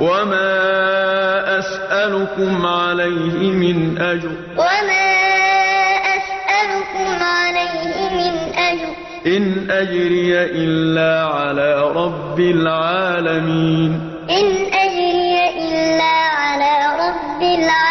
وما أسألكم عليه من أجر وما أسألكم عليه من أجر إن أجري إلا على رب العالمين إن أجري إلا على رب العالمين